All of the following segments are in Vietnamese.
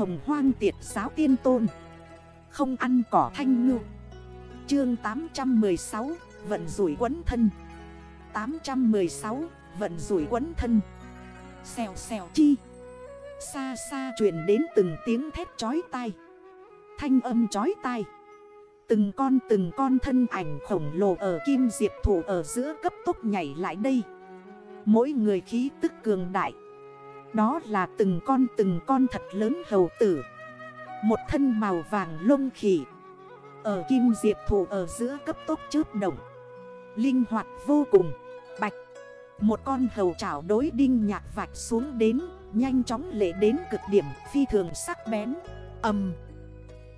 hồng hoang tiệt giáo tiên tôn. Không ăn cỏ thanh ngư. Chương 816 Vận rủi quấn thân. 816 Vận rủi quấn thân. Xèo xèo chi. Xa xa truyền đến từng tiếng thét chói tai. Thanh âm chói tai. Từng con từng con thân ảnh khổng lồ ở kim diệp thủ ở giữa cấp tốc nhảy lại đây. Mỗi người khí tức cường đại. Đó là từng con từng con thật lớn hầu tử. Một thân màu vàng lông khỉ. Ở kim diệp thủ ở giữa cấp tốc chớp động. Linh hoạt vô cùng. Bạch. Một con hầu chảo đối đinh nhạc vạch xuống đến, Nhanh chóng lệ đến cực điểm, phi thường sắc bén. Âm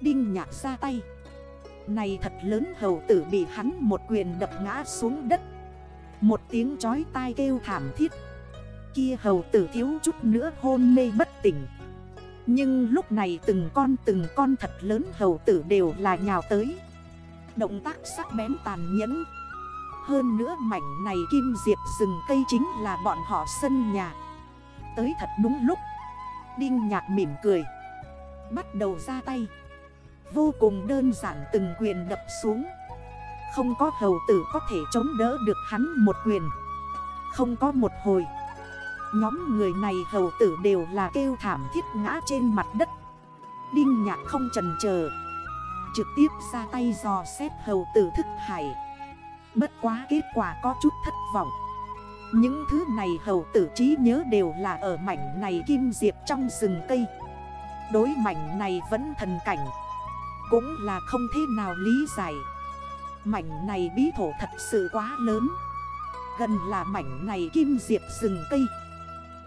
Đinh nhạc ra tay. Này thật lớn hầu tử bị hắn một quyền đập ngã xuống đất. Một tiếng chói tai kêu thảm thiết. Kia hầu tử thiếu chút nữa hôn mê bất tỉnh. Nhưng lúc này từng con từng con thật lớn hầu tử đều là nhào tới. Động tác sắc bén tàn nhẫn. Hơn nữa mảnh này kim diệp rừng cây chính là bọn họ sân nhà. Tới thật đúng lúc, Đinh nhạc mỉm cười, Bắt đầu ra tay. Vô cùng đơn giản từng quyền đập xuống. Không có hầu tử có thể chống đỡ được hắn một quyền. Không có một hồi Nhóm người này hầu tử đều là kêu thảm thiết ngã trên mặt đất. Đinh nhạc không trần chờ. Trực tiếp ra tay dò xét hầu tử thức hải. Bất quá kết quả có chút thất vọng. Những thứ này hầu tử trí nhớ đều là ở mảnh này kim diệp trong rừng cây. Đối mảnh này vẫn thần cảnh. Cũng là không thế nào lý giải. Mảnh này bí thổ thật sự quá lớn. Gần là mảnh này kim diệp rừng cây.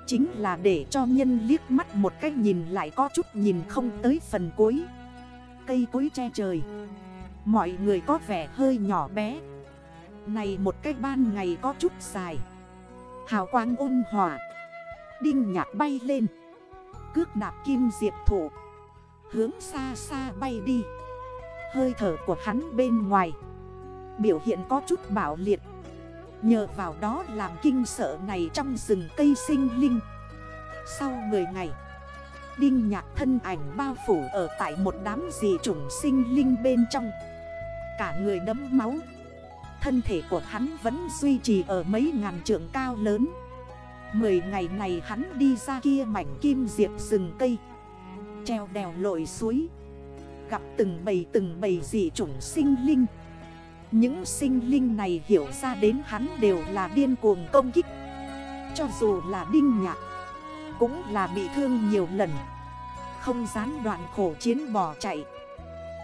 Chính là để cho nhân liếc mắt một cách nhìn lại có chút nhìn không tới phần cuối. Cây cối che trời. Mọi người có vẻ hơi nhỏ bé. Này một cái ban ngày có chút dài. Hào quang ôn hòa. Đinh nhạc bay lên. Cước đạp kim diệp thủ. Hướng xa xa bay đi. Hơi thở của hắn bên ngoài. Biểu hiện có chút bảo liệt. Nhờ vào đó làm kinh sợ này trong rừng cây sinh linh. Sau 10 ngày, Đinh nhạc thân ảnh bao phủ ở tại một đám dị chủng sinh linh bên trong. Cả người đấm máu. Thân thể của hắn vẫn duy trì ở mấy ngàn trượng cao lớn. Mười ngày này hắn đi ra kia mảnh kim diệp rừng cây. Treo đèo lội suối. Gặp từng bầy từng bầy dị chủng sinh linh. Những sinh linh này hiểu ra đến hắn đều là điên cuồng công kích. Cho dù là đinh nhạc, Cũng là bị thương nhiều lần. Không gián đoạn khổ chiến bỏ chạy.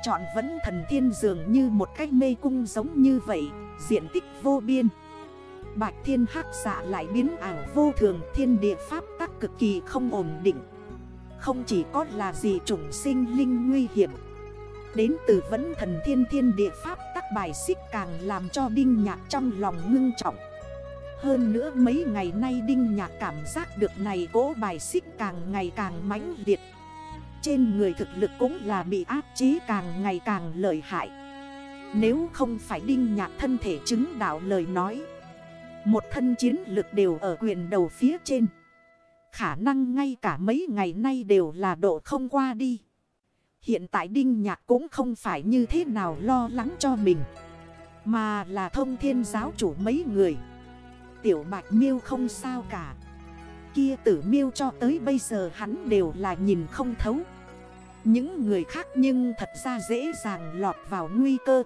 Chọn vẫn thần thiên dường như một cách mê cung giống như vậy, Diện tích vô biên. Bạch thiên hắc dạ lại biến ảo vô thường, thiên địa pháp tắc cực kỳ không ổn định. Không chỉ có là gì chủng sinh linh nguy hiểm, Đến từ vẫn thần thiên thiên địa pháp tắc bài xích càng làm cho đinh nhạc trong lòng ngưng trọng Hơn nữa mấy ngày nay đinh nhạc cảm giác được này cố bài xích càng ngày càng mãnh liệt Trên người thực lực cũng là bị áp chế càng ngày càng lợi hại Nếu không phải đinh nhạc thân thể chứng đạo lời nói, một thân chiến lực đều ở quyền đầu phía trên. Khả năng ngay cả mấy ngày nay đều là độ không qua đi. Hiện tại Đinh Nhạc cũng không phải như thế nào lo lắng cho mình. Mà là thông thiên giáo chủ mấy người. Tiểu Bạch Miêu không sao cả. Kia tử miêu cho tới bây giờ hắn đều là nhìn không thấu. Những người khác nhưng thật ra dễ dàng lọt vào nguy cơ.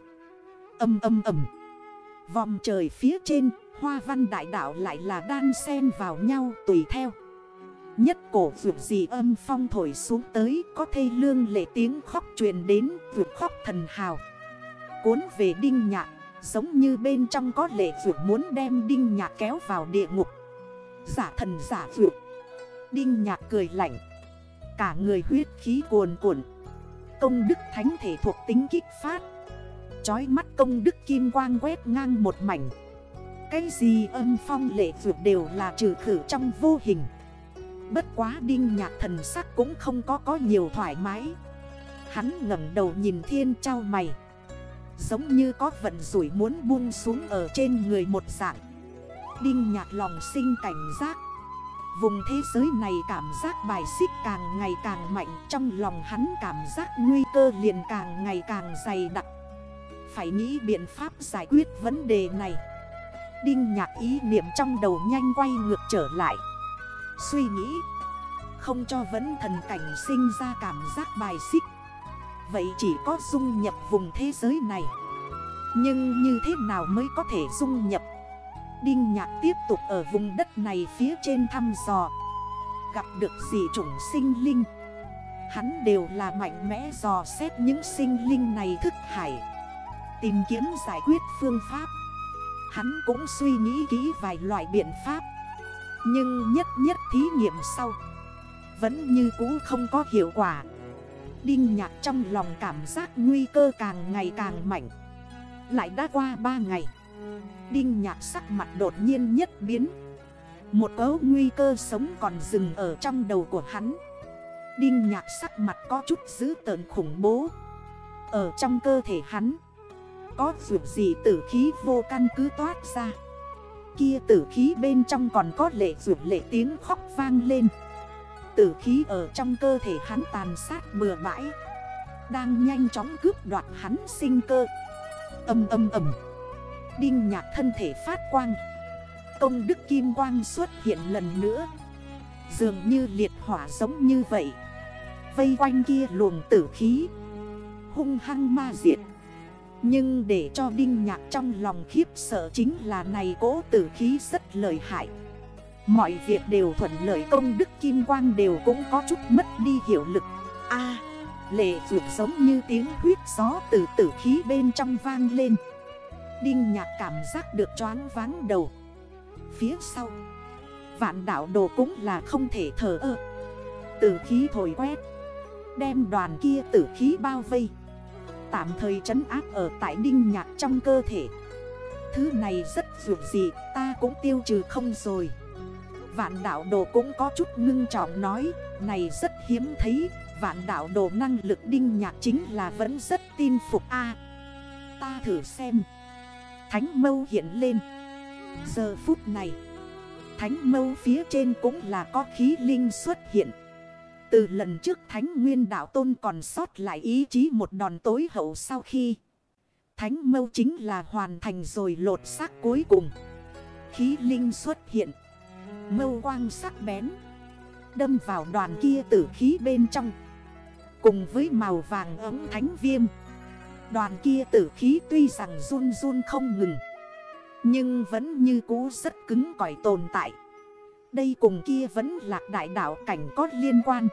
Âm âm ầm. Vòng trời phía trên, Hoa văn đại đạo lại là đan xen vào nhau tùy theo Nhất cổ vượt gì âm phong thổi xuống tới, Có thê lương lệ tiếng khóc truyền đến, vượt khóc thần hào. Cuốn về đinh nhạc, Giống như bên trong có lệ vượt muốn đem đinh nhạc kéo vào địa ngục. Giả thần giả vượt. Đinh nhạc cười lạnh. Cả người huyết khí cuồn cuộn. Công đức thánh thể thuộc tính kích phát. Chói mắt công đức kim quang quét ngang một mảnh. Cái gì âm phong lệ vượt đều là trừ khử trong vô hình. Bất quá đinh nhạc thần sắc cũng không có có nhiều thoải mái. Hắn ngẩng đầu nhìn thiên trao mày. Giống như có vận rủi muốn buông xuống ở trên người một dạng. Đinh nhạc lòng sinh cảnh giác. Vùng thế giới này cảm giác bài xích càng ngày càng mạnh, Trong lòng hắn cảm giác nguy cơ liền càng ngày càng dày đặc. Phải nghĩ biện pháp giải quyết vấn đề này. Đinh nhạc ý niệm trong đầu nhanh quay ngược trở lại. Suy nghĩ, Không cho vấn thần cảnh sinh ra cảm giác bài xích. Vậy chỉ có dung nhập vùng thế giới này. Nhưng như thế nào mới có thể dung nhập? Đinh nhạc tiếp tục ở vùng đất này phía trên thăm dò. Gặp được gì chủng sinh linh. Hắn đều là mạnh mẽ dò xét những sinh linh này thức hải. Tìm kiếm giải quyết phương pháp. Hắn cũng suy nghĩ kỹ vài loại biện pháp. Nhưng nhất nhất thí nghiệm sau. Vẫn như cũ không có hiệu quả. Đinh nhạc trong lòng cảm giác nguy cơ càng ngày càng mạnh. Lại đã qua 3 ngày. Đinh nhạc sắc mặt đột nhiên nhất biến. Một cấu nguy cơ sống còn dừng ở trong đầu của hắn. Đinh nhạc sắc mặt có chút dữ tợn khủng bố. Ở trong cơ thể hắn, Có vượt gì tử khí vô căn cứ toát ra? Kia tử khí bên trong còn có lệ vượt lệ tiếng khóc vang lên. Tử khí ở trong cơ thể hắn tàn sát bừa bãi. Đang nhanh chóng cướp đoạt hắn sinh cơ. Âm âm âm. Đinh nhạc thân thể phát quang. Công đức kim quang xuất hiện lần nữa. Dường như liệt hỏa giống như vậy. Vây quanh kia luồng tử khí. Hung hăng ma diệt. Nhưng để cho đinh nhạc trong lòng khiếp sợ chính là này cố tử khí rất lợi hại. Mọi việc đều thuận lợi, công đức kim quang đều cũng có chút mất đi hiệu lực. A, lệ vượt giống như tiếng huyết gió từ tử khí bên trong vang lên. Đinh nhạc cảm giác được choáng váng đầu. Phía sau, Vạn đảo đồ cũng là không thể thở ơ. Tử khí thổi quét, Đem đoàn kia tử khí bao vây. Tạm thời trấn áp ở tại đinh nhạc trong cơ thể. Thứ này rất dù gì, ta cũng tiêu trừ không rồi. Vạn đảo đồ cũng có chút ngưng trọng nói, Này rất hiếm thấy, Vạn đảo đồ năng lực đinh nhạc chính là vẫn rất tin phục a. Ta thử xem. Thánh mâu hiện lên. Giờ phút này, Thánh mâu phía trên cũng là có khí linh xuất hiện. Từ lần trước Thánh Nguyên Đạo Tôn còn sót lại ý chí một đòn tối hậu sau khi Thánh mâu chính là hoàn thành rồi lột xác cuối cùng. Khí linh xuất hiện. Mâu quang sắc bén. Đâm vào đoàn kia tử khí bên trong. Cùng với màu vàng ấm thánh viêm. Đoàn kia tử khí tuy rằng run run không ngừng. Nhưng vẫn như cũ rất cứng cỏi tồn tại. Đây cùng kia vẫn lạc đại đảo cảnh có liên quan.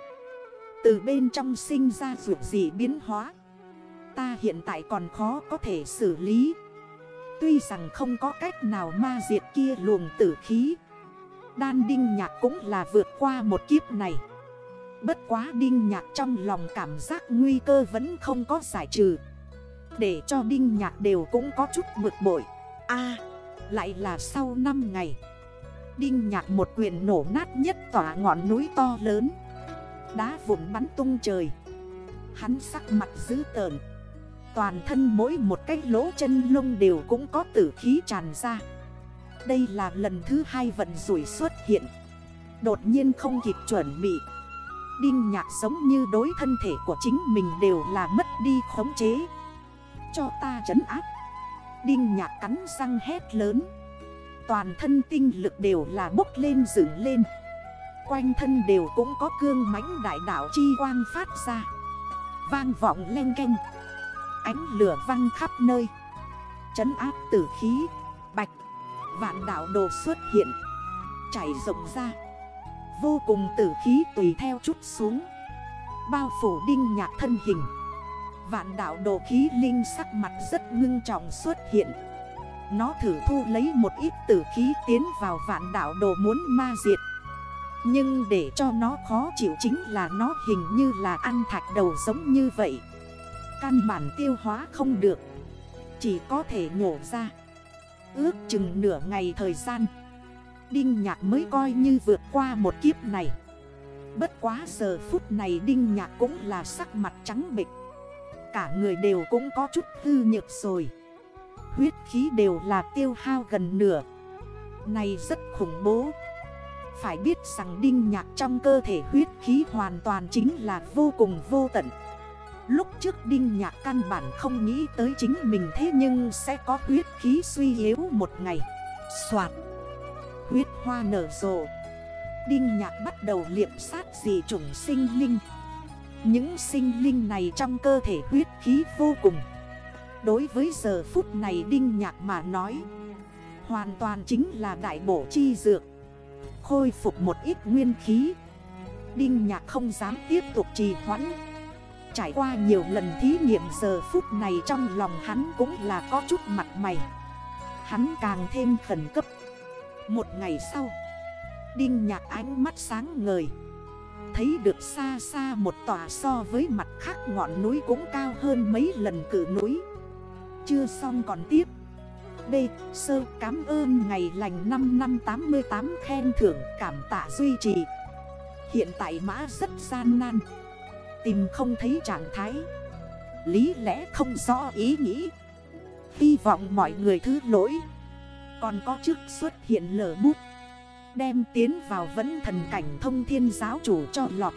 Từ bên trong sinh ra vượt gì biến hóa, Ta hiện tại còn khó có thể xử lý. Tuy rằng không có cách nào ma diệt kia luồng tử khí, Đan Đinh Nhạc cũng là vượt qua một kiếp này. Bất quá Đinh Nhạc trong lòng cảm giác nguy cơ vẫn không có giải trừ. Để cho Đinh Nhạc đều cũng có chút bực bội. A, lại là sau 5 ngày Đinh Nhạc một quyền nổ nát nhất tỏa ngọn núi to lớn. Đá vụn bắn tung trời. Hắn sắc mặt dữ tợn. Toàn thân mỗi một cái lỗ chân lông đều cũng có tử khí tràn ra. Đây là lần thứ hai vận rủi xuất hiện. Đột nhiên không kịp chuẩn bị. Đinh nhạc giống như đối thân thể của chính mình đều là mất đi khống chế. Cho ta trấn áp. Đinh nhạc cắn răng hét lớn. Toàn thân tinh lực đều là bốc lên dựng lên. Quanh thân đều cũng có cương mãnh đại đảo chi quang phát ra. Vang vọng len canh Ánh lửa văng khắp nơi. Trấn áp tử khí. Bạch. Vạn đảo đồ xuất hiện. Chảy rộng ra. Vô cùng tử khí tùy theo chút xuống. Bao phủ đinh nhạc thân hình. Vạn đạo đồ khí linh sắc mặt rất ngưng trọng xuất hiện. Nó thử thu lấy một ít tử khí tiến vào vạn đạo đồ muốn ma diệt. Nhưng để cho nó khó chịu chính là nó hình như là ăn thạch đầu giống như vậy. Căn bản tiêu hóa không được. Chỉ có thể nhổ ra. Ước chừng nửa ngày thời gian. Đinh nhạc mới coi như vượt qua một kiếp này. Bất quá giờ phút này Đinh nhạc cũng là sắc mặt trắng bịch cả người đều cũng có chút hư nhược rồi. Huyết khí đều là tiêu hao gần nửa. Này rất khủng bố. Phải biết rằng đinh nhạc trong cơ thể huyết khí hoàn toàn chính là vô cùng vô tận. Lúc trước đinh nhạc căn bản không nghĩ tới chính mình thế nhưng sẽ có huyết khí suy yếu một ngày. Xoạt Huyết hoa nở rộ. Đinh nhạc bắt đầu liệm sát dị chủng sinh linh. Những sinh linh này trong cơ thể huyết khí vô cùng. Đối với giờ phút này đinh nhạc mà nói, Hoàn toàn chính là đại bổ chi dược. Khôi phục một ít nguyên khí. Đinh nhạc không dám tiếp tục trì hoãn. Trải qua nhiều lần thí nghiệm giờ phút này trong lòng hắn cũng là có chút mặt mày. Hắn càng thêm khẩn cấp. Một ngày sau, Đinh nhạc ánh mắt sáng ngời. Thấy được xa xa một tòa so với mặt khác ngọn núi cũng cao hơn mấy lần cử núi. Chưa xong còn tiếp. B. Sơ, cảm ơn ngày lành 5 năm 88 khen thưởng, cảm tạ duy trì. Hiện tại mã rất gian nan. Tìm không thấy trạng thái. Lý lẽ không rõ ý nghĩ. Hy vọng mọi người thứ lỗi. Còn có chức xuất hiện lở bút. Đem tiến vào vẫn thần cảnh thông thiên giáo chủ cho lọt.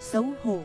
Xấu hổ.